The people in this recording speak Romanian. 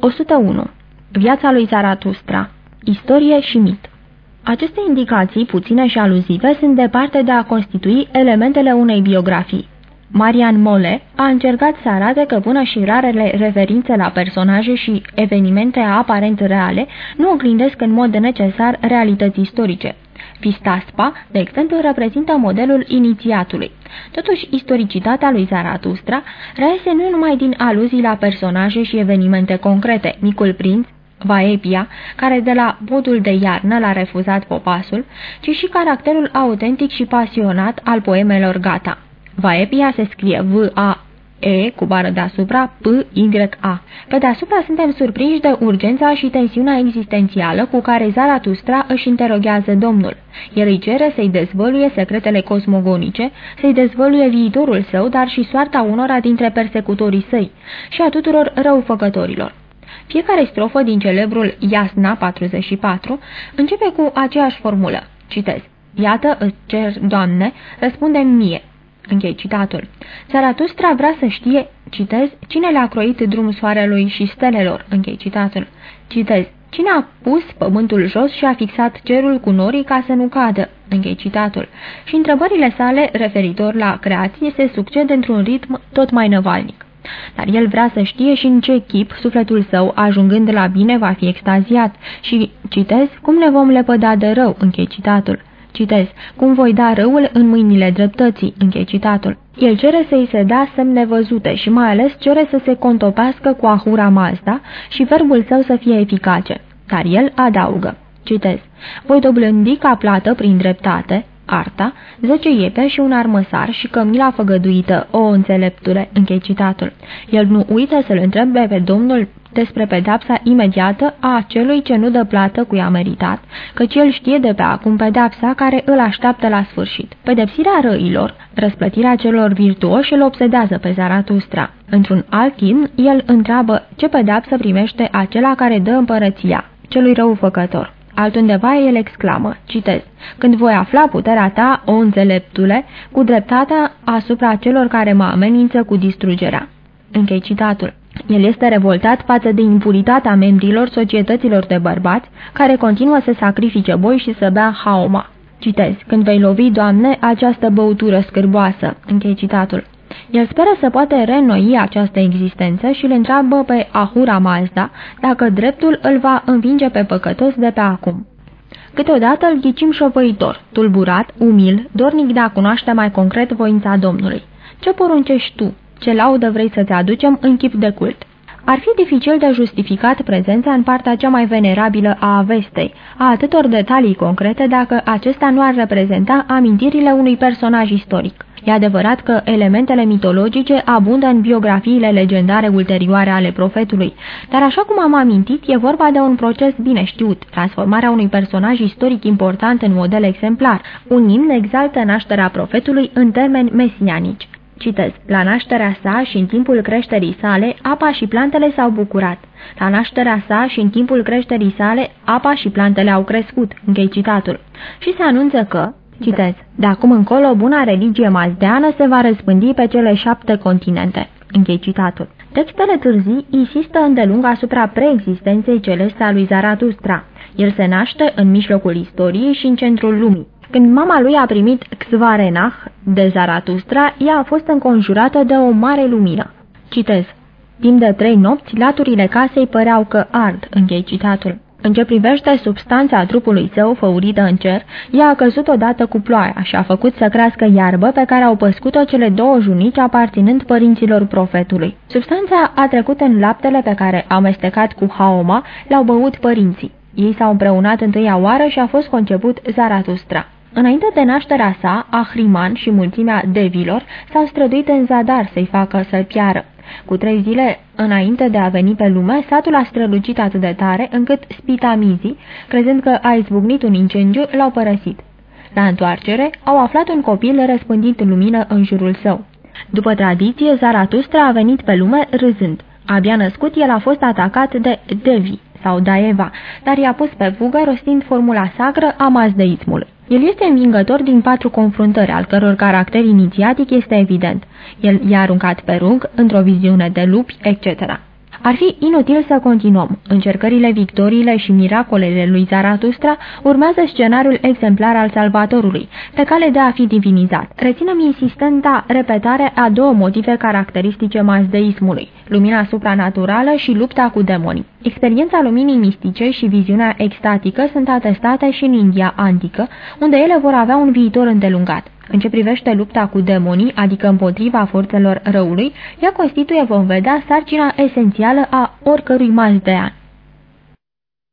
101. Viața lui Zaratustra Istorie și mit Aceste indicații, puține și aluzive, sunt departe de a constitui elementele unei biografii. Marian Mole a încercat să arate că până și rarele referințe la personaje și evenimente aparent reale nu oglindesc în mod necesar realități istorice. Vistaspa, de exemplu, reprezintă modelul inițiatului. Totuși, istoricitatea lui Zaratustra reiese nu numai din aluzii la personaje și evenimente concrete, Micul Prinț, Vaepia, care de la bodul de iarnă l-a refuzat popasul, ci și caracterul autentic și pasionat al poemelor gata. Vaepia se scrie V-A E cu bară deasupra, P-Y-A. Pe deasupra suntem surprinși de urgența și tensiunea existențială cu care Zaratustra își interoghează domnul. El îi cere să-i dezvăluie secretele cosmogonice, să-i dezvăluie viitorul său, dar și soarta unora dintre persecutorii săi și a tuturor răufăcătorilor. Fiecare strofă din celebrul Iasna 44 începe cu aceeași formulă. Citez. Iată, îți cer, Doamne, răspunde mie. Închei citatul. Zaratustra vrea să știe, citez, cine le-a croit drumul soarelui și stelelor. Închei citatul. Citez. Cine a pus pământul jos și a fixat cerul cu norii ca să nu cadă? Închei citatul. Și întrebările sale referitor la creație se succed într-un ritm tot mai năvalnic. Dar el vrea să știe și în ce chip sufletul său, ajungând la bine, va fi extaziat și, citez, cum ne vom lepăda de rău, închei citatul. Citez, cum voi da răul în mâinile dreptății, închei citatul. El cere să-i se dea semne nevăzute și mai ales cere să se contopească cu ahura Mazda și verbul său să fie eficace. Dar el adaugă, citez, voi doblândi ca plată prin dreptate, arta, zece iepe și un armăsar și cămila făgăduită, o înțeleptule, închei citatul. El nu uită să-l întrebe pe Domnul despre pedapsa imediată a celui ce nu dă plată cu ea meritat, căci el știe de pe acum pedapsa care îl așteaptă la sfârșit. Pedepsirea răilor, răsplătirea celor virtuoși îl obsedează pe Zaratustra. Într-un alt chin, el întreabă ce pedapsă primește acela care dă împărăția, celui răufăcător. Altundeva el exclamă, citez, Când voi afla puterea ta, o înțeleptule, cu dreptatea asupra celor care mă amenință cu distrugerea. Închei citatul. El este revoltat față de impuritatea membrilor societăților de bărbați, care continuă să sacrifice boi și să bea haoma. Citez, când vei lovi, Doamne, această băutură scârboasă. Închei citatul. El speră să poate renoi această existență și îl întreabă pe Ahura Mazda dacă dreptul îl va învinge pe păcătos de pe acum. Câteodată îl ghicim șopăitor, tulburat, umil, dornic de a cunoaște mai concret voința Domnului. Ce poruncești tu? Ce laudă vrei să-ți aducem în chip de cult? Ar fi dificil de justificat prezența în partea cea mai venerabilă a Avestei, a atâtor detalii concrete dacă acesta nu ar reprezenta amintirile unui personaj istoric. E adevărat că elementele mitologice abundă în biografiile legendare ulterioare ale profetului, dar așa cum am amintit, e vorba de un proces bine știut, transformarea unui personaj istoric important în model exemplar. Un imn exaltă nașterea profetului în termeni mesianici. Citez, la nașterea sa și în timpul creșterii sale, apa și plantele s-au bucurat. La nașterea sa și în timpul creșterii sale, apa și plantele au crescut. Închei citatul. Și se anunță că, citez, de acum încolo, buna religie mazdeană se va răspândi pe cele șapte continente. Închei citatul. Textele târzii insistă îndelung asupra preexistenței celeste a lui Zaratustra. El se naște în mijlocul istoriei și în centrul lumii. Când mama lui a primit Xvarenach de Zaratustra, ea a fost înconjurată de o mare lumină. Citez. Timp de trei nopți, laturile casei păreau că ard, închei citatul. În ce privește substanța trupului său făurită în cer, ea a căzut odată cu ploaia și a făcut să crească iarbă pe care au păscut-o cele două junici aparținând părinților profetului. Substanța a trecut în laptele pe care, amestecat cu haoma, l-au băut părinții. Ei s-au împreunat întâia oară și a fost conceput Zaratustra. Înainte de nașterea sa, Ahriman și mulțimea devilor s-au străduit în zadar să-i facă să-l piară. Cu trei zile înainte de a veni pe lume, satul a strălucit atât de tare încât spitamizii, crezând că a izbucnit un incendiu, l-au părăsit. La întoarcere, au aflat un copil răspândit lumină în jurul său. După tradiție, Zaratustra a venit pe lume râzând. Abia născut, el a fost atacat de Devi sau Daeva, dar i-a pus pe fugă rostind formula sacră a mazdeismului. El este învingător din patru confruntări, al căror caracter inițiatic este evident. El i-a aruncat pe rug, într-o viziune de lupi, etc. Ar fi inutil să continuăm. Încercările, victoriile și miracolele lui Zaratustra urmează scenariul exemplar al Salvatorului, pe cale de a fi divinizat. Reținem insistenta repetare a două motive caracteristice mazdeismului, lumina supranaturală și lupta cu demonii. Experiența luminii mistice și viziunea extatică sunt atestate și în India antică, unde ele vor avea un viitor îndelungat. În ce privește lupta cu demonii, adică împotriva forțelor răului, ea constituie, vom vedea, sarcina esențială a oricărui mazdean.